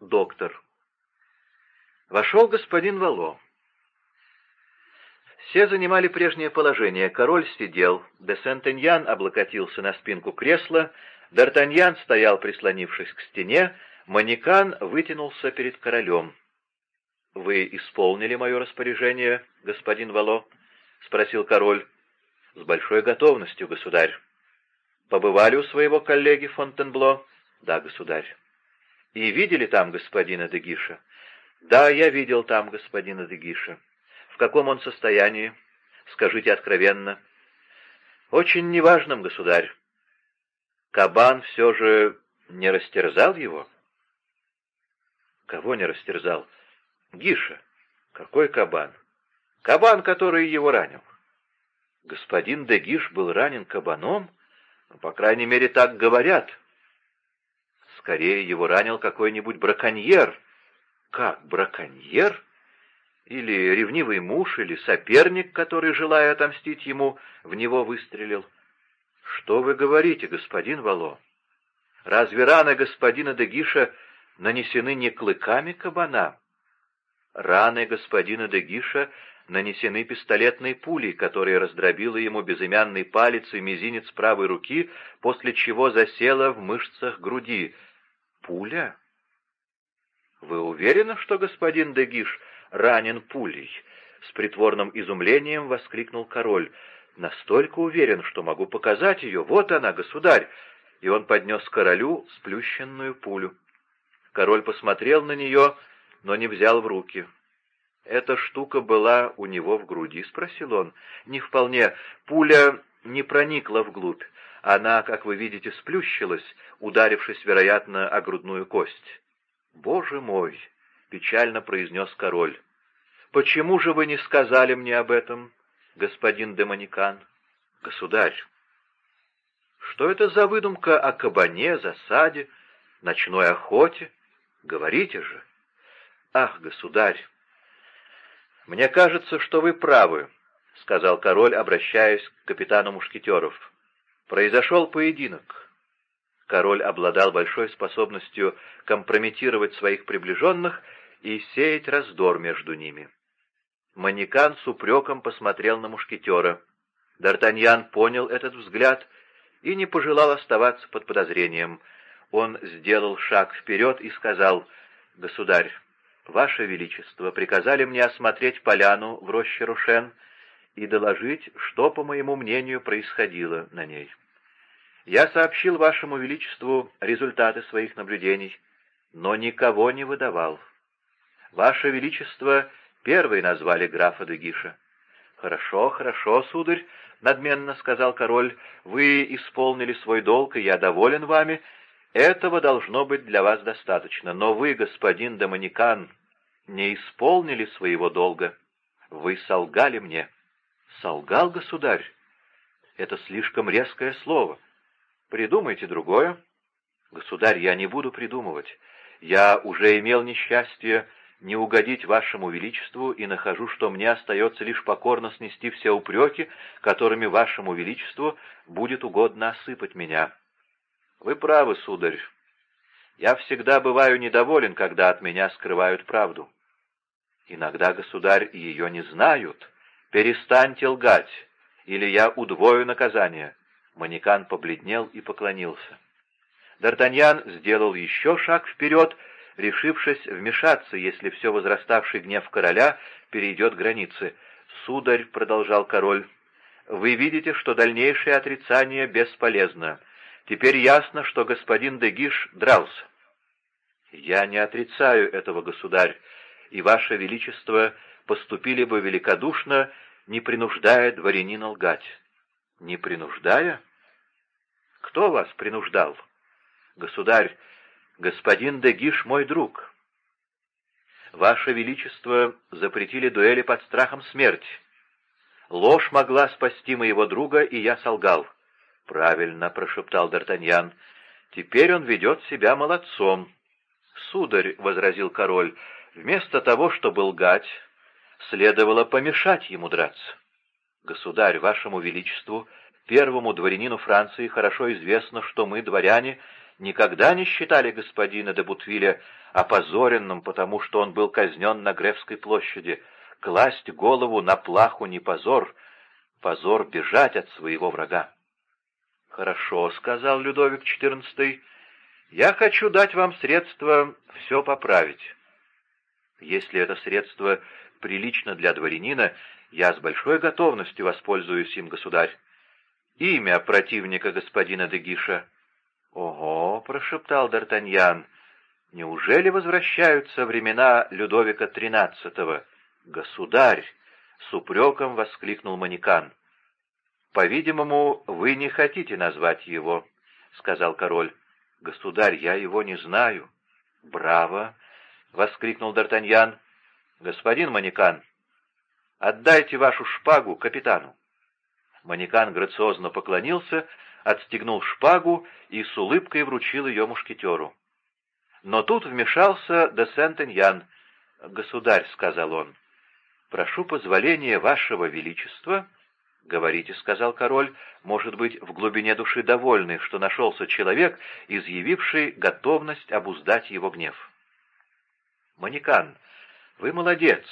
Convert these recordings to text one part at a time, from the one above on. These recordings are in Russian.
Доктор. Вошел господин Вало. Все занимали прежнее положение. Король сидел, де Сентеньян облокотился на спинку кресла, Д'Артаньян стоял, прислонившись к стене, Манекан вытянулся перед королем. — Вы исполнили мое распоряжение, господин Вало? — спросил король. — С большой готовностью, государь. — Побывали у своего коллеги Фонтенбло? — Да, государь. — И видели там господина Дегиша? — Да, я видел там господина Дегиша. — В каком он состоянии? Скажите откровенно. — Очень неважном, государь. Кабан все же не растерзал его? Кого не растерзал? Гиша. Какой кабан? Кабан, который его ранил. Господин Дегиш был ранен кабаном? Ну, по крайней мере, так говорят. Скорее, его ранил какой-нибудь браконьер. Как, браконьер? Или ревнивый муж, или соперник, который, желая отомстить ему, в него выстрелил. «Что вы говорите, господин Вало? Разве раны господина Дегиша нанесены не клыками кабана?» Раны господина Дегиша нанесены пистолетной пулей, которая раздробила ему безымянный палец и мизинец правой руки, после чего засела в мышцах груди. «Пуля?» «Вы уверены, что господин Дегиш ранен пулей?» С притворным изумлением воскликнул король. Настолько уверен, что могу показать ее. Вот она, государь!» И он поднес королю сплющенную пулю. Король посмотрел на нее, но не взял в руки. «Эта штука была у него в груди?» — спросил он. «Не вполне. Пуля не проникла вглубь. Она, как вы видите, сплющилась, ударившись, вероятно, о грудную кость». «Боже мой!» — печально произнес король. «Почему же вы не сказали мне об этом?» господин Демоникан. Государь, что это за выдумка о кабане, засаде, ночной охоте? Говорите же. Ах, государь, мне кажется, что вы правы, — сказал король, обращаясь к капитану мушкетеров. Произошел поединок. Король обладал большой способностью компрометировать своих приближенных и сеять раздор между ними. Манекан с упреком посмотрел на мушкетера. Д'Артаньян понял этот взгляд и не пожелал оставаться под подозрением. Он сделал шаг вперед и сказал, «Государь, Ваше Величество, приказали мне осмотреть поляну в роще Рушен и доложить, что, по моему мнению, происходило на ней. Я сообщил Вашему Величеству результаты своих наблюдений, но никого не выдавал. Ваше Величество Первый назвали графа Дегиша. «Хорошо, хорошо, сударь», — надменно сказал король, — «вы исполнили свой долг, и я доволен вами. Этого должно быть для вас достаточно. Но вы, господин Доминикан, не исполнили своего долга. Вы солгали мне». «Солгал, государь?» «Это слишком резкое слово. Придумайте другое». «Государь, я не буду придумывать. Я уже имел несчастье не угодить вашему величеству и нахожу, что мне остается лишь покорно снести все упреки, которыми вашему величеству будет угодно осыпать меня. Вы правы, сударь. Я всегда бываю недоволен, когда от меня скрывают правду. Иногда, государь, ее не знают. Перестаньте лгать, или я удвою наказание. Манекан побледнел и поклонился. Д'Артаньян сделал еще шаг вперед, решившись вмешаться, если все возраставший гнев короля перейдет границы. «Сударь», — продолжал король, — «вы видите, что дальнейшее отрицание бесполезно. Теперь ясно, что господин Дегиш дрался». «Я не отрицаю этого, государь, и ваше величество поступили бы великодушно, не принуждая дворянина лгать». «Не принуждая? Кто вас принуждал?» «Государь, господин Дегиш мой друг. Ваше Величество запретили дуэли под страхом смерти. Ложь могла спасти моего друга, и я солгал. Правильно, — прошептал Д'Артаньян. Теперь он ведет себя молодцом. Сударь, — возразил король, — вместо того, чтобы лгать, следовало помешать ему драться. Государь, вашему величеству, первому дворянину Франции, хорошо известно, что мы, дворяне, никогда не считали господина де Бутвиля опозоренным, потому что он был казнен на Гревской площади. Класть голову на плаху не позор, позор бежать от своего врага. «Хорошо», — сказал Людовик XIV, — «я хочу дать вам средства все поправить. Если это средство прилично для дворянина, я с большой готовностью воспользуюсь им, государь. Имя противника господина Дегиша». «Ого!» — прошептал Д'Артаньян. «Неужели возвращаются времена Людовика XIII?» «Государь!» — с упреком воскликнул Манекан. «По-видимому, вы не хотите назвать его», — сказал король. «Государь, я его не знаю». «Браво!» — воскликнул Д'Артаньян. «Господин Манекан, отдайте вашу шпагу капитану». Манекан грациозно поклонился, отстегнул шпагу и с улыбкой вручил ее мушкетеру. Но тут вмешался де Сент-Эньян. «Государь», — сказал он, — «прошу позволения вашего величества...» «Говорите», — сказал король, — «может быть, в глубине души довольный, что нашелся человек, изъявивший готовность обуздать его гнев». «Манекан, вы молодец,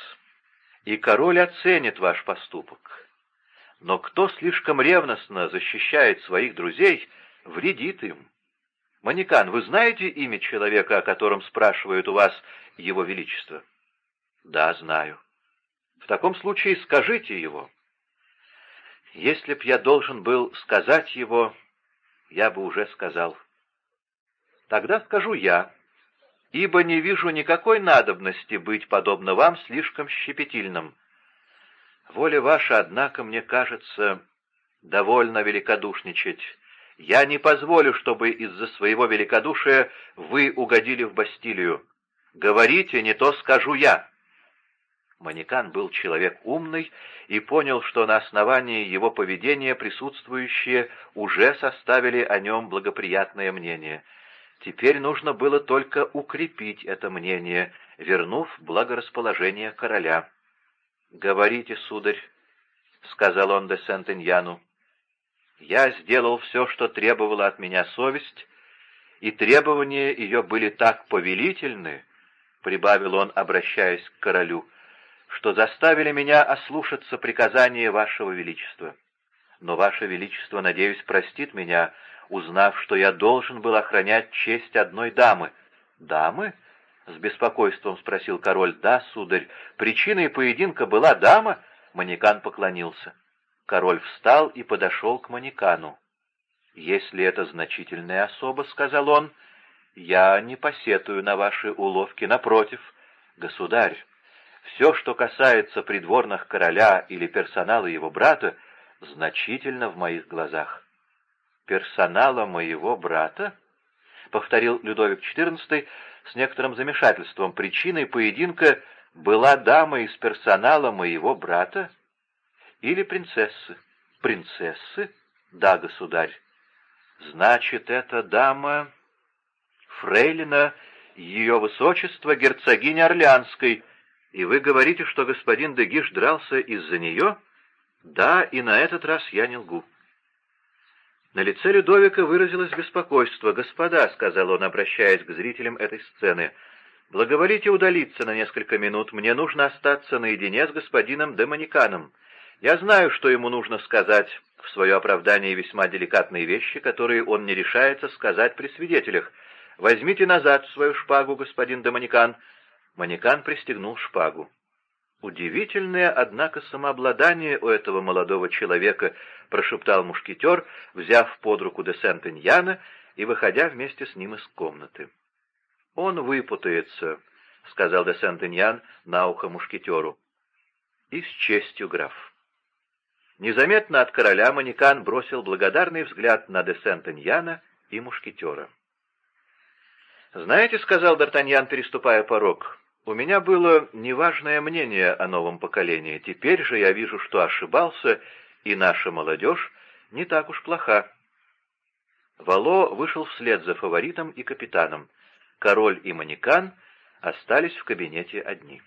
и король оценит ваш поступок. Но кто слишком ревностно защищает своих друзей, вредит им. Манекан, вы знаете имя человека, о котором спрашивают у вас его величество?» «Да, знаю». «В таком случае скажите его». Если б я должен был сказать его, я бы уже сказал. Тогда скажу я, ибо не вижу никакой надобности быть, подобно вам, слишком щепетильным. Воля ваша, однако, мне кажется, довольно великодушничать. Я не позволю, чтобы из-за своего великодушия вы угодили в Бастилию. Говорите, не то скажу я. Манекан был человек умный и понял, что на основании его поведения присутствующие уже составили о нем благоприятное мнение. Теперь нужно было только укрепить это мнение, вернув благорасположение короля. «Говорите, сударь», — сказал он де Сент-Иньяну, — «я сделал все, что требовала от меня совесть, и требования ее были так повелительны», — прибавил он, обращаясь к королю, — что заставили меня ослушаться приказания Вашего Величества. Но Ваше Величество, надеюсь, простит меня, узнав, что я должен был охранять честь одной дамы. Дамы? — с беспокойством спросил король. — Да, сударь. Причиной поединка была дама? Манекан поклонился. Король встал и подошел к Манекану. — Если это значительная особа, — сказал он, — я не посетую на ваши уловки. Напротив, государь, все, что касается придворных короля или персонала его брата, значительно в моих глазах. «Персонала моего брата?» — повторил Людовик XIV с некоторым замешательством. «Причиной поединка была дама из персонала моего брата или принцессы?» «Принцессы? Да, государь. Значит, эта дама фрейлина ее высочества герцогиня Орлеанской», «И вы говорите, что господин Дегиш дрался из-за нее?» «Да, и на этот раз я не лгу». На лице Людовика выразилось беспокойство. «Господа», — сказал он, обращаясь к зрителям этой сцены, — «благоволите удалиться на несколько минут. Мне нужно остаться наедине с господином Демониканом. Я знаю, что ему нужно сказать в свое оправдание весьма деликатные вещи, которые он не решается сказать при свидетелях. Возьмите назад свою шпагу, господин Демоникан». Манекан пристегнул шпагу. «Удивительное, однако, самообладание у этого молодого человека», — прошептал мушкетер, взяв под руку де Сент-Иньяна и выходя вместе с ним из комнаты. «Он выпутается», — сказал де Сент-Иньян на ухо мушкетеру. «И с честью, граф». Незаметно от короля Манекан бросил благодарный взгляд на де Сент-Иньяна и мушкетера. «Знаете, — сказал Д'Артаньян, переступая порог, у меня было неважное мнение о новом поколении. Теперь же я вижу, что ошибался, и наша молодежь не так уж плоха. Вало вышел вслед за фаворитом и капитаном. Король и манекан остались в кабинете одни.